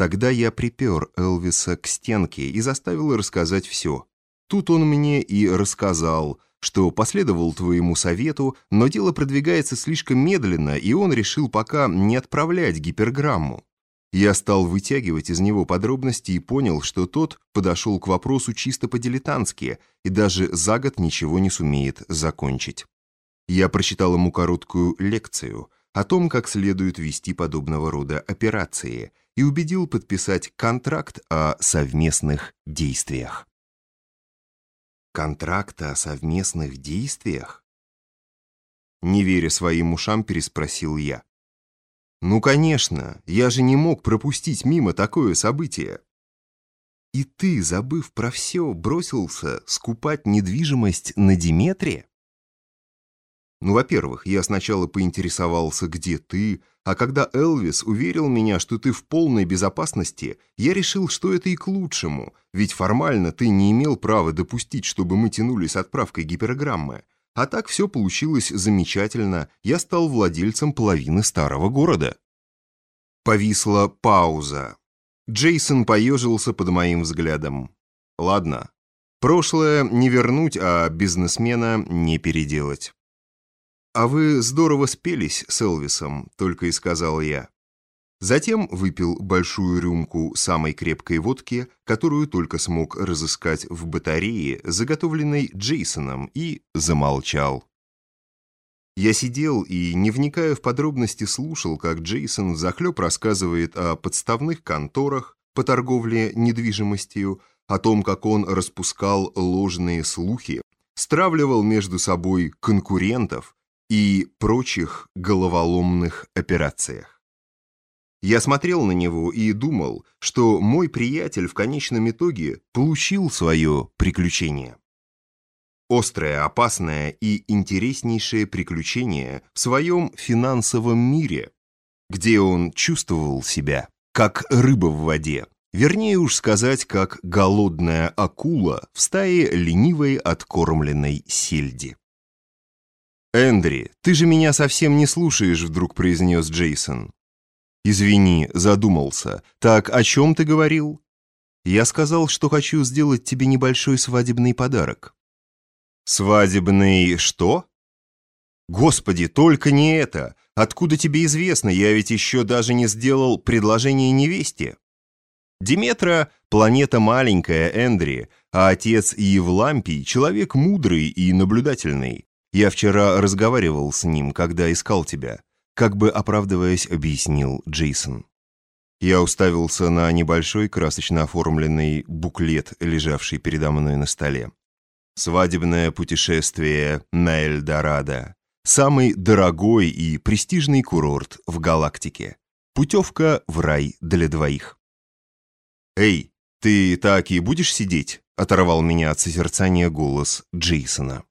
Тогда я припер Элвиса к стенке и заставил рассказать все. Тут он мне и рассказал, что последовал твоему совету, но дело продвигается слишком медленно, и он решил пока не отправлять гиперграмму. Я стал вытягивать из него подробности и понял, что тот подошел к вопросу чисто по-дилетантски и даже за год ничего не сумеет закончить. Я прочитал ему короткую лекцию о том, как следует вести подобного рода операции, и убедил подписать контракт о совместных действиях. Контракт о совместных действиях? Не веря своим ушам, переспросил я. Ну, конечно, я же не мог пропустить мимо такое событие. И ты, забыв про все, бросился скупать недвижимость на Диметре? Ну, во-первых, я сначала поинтересовался, где ты, а когда Элвис уверил меня, что ты в полной безопасности, я решил, что это и к лучшему, ведь формально ты не имел права допустить, чтобы мы тянули с отправкой гиперграммы. А так все получилось замечательно, я стал владельцем половины старого города. Повисла пауза. Джейсон поежился под моим взглядом. Ладно, прошлое не вернуть, а бизнесмена не переделать. «А вы здорово спелись с Элвисом», — только и сказал я. Затем выпил большую рюмку самой крепкой водки, которую только смог разыскать в батарее, заготовленной Джейсоном, и замолчал. Я сидел и, не вникая в подробности, слушал, как Джейсон захлеб рассказывает о подставных конторах по торговле недвижимостью, о том, как он распускал ложные слухи, стравливал между собой конкурентов и прочих головоломных операциях. Я смотрел на него и думал, что мой приятель в конечном итоге получил свое приключение. Острое, опасное и интереснейшее приключение в своем финансовом мире, где он чувствовал себя как рыба в воде, вернее уж сказать, как голодная акула в стае ленивой откормленной сельди. «Эндри, ты же меня совсем не слушаешь», — вдруг произнес Джейсон. «Извини, задумался. Так о чем ты говорил?» «Я сказал, что хочу сделать тебе небольшой свадебный подарок». «Свадебный что?» «Господи, только не это! Откуда тебе известно? Я ведь еще даже не сделал предложение невесте». Диметра – планета маленькая, Эндри, а отец Евлампий – человек мудрый и наблюдательный. Я вчера разговаривал с ним, когда искал тебя как бы оправдываясь, объяснил Джейсон. Я уставился на небольшой красочно оформленный буклет, лежавший передо мной на столе. «Свадебное путешествие на Эльдорадо. Самый дорогой и престижный курорт в галактике. Путевка в рай для двоих». «Эй, ты так и будешь сидеть?» — оторвал меня от созерцания голос Джейсона.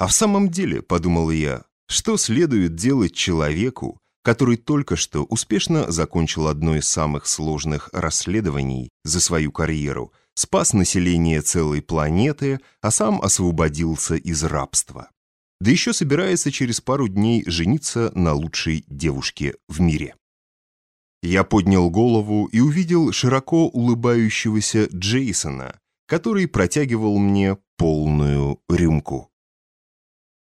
«А в самом деле», — подумал я, что следует делать человеку, который только что успешно закончил одно из самых сложных расследований за свою карьеру, спас население целой планеты, а сам освободился из рабства. Да еще собирается через пару дней жениться на лучшей девушке в мире. Я поднял голову и увидел широко улыбающегося Джейсона, который протягивал мне полную рюмку.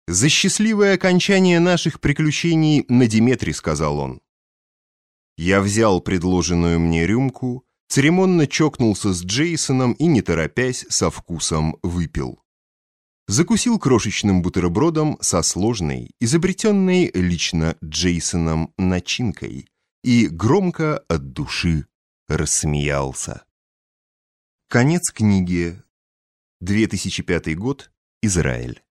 «За счастливое окончание наших приключений на Диметре», — сказал он. Я взял предложенную мне рюмку, церемонно чокнулся с Джейсоном и, не торопясь, со вкусом выпил. Закусил крошечным бутербродом со сложной, изобретенной лично Джейсоном начинкой и громко от души рассмеялся. Конец книги. 2005 год. Израиль.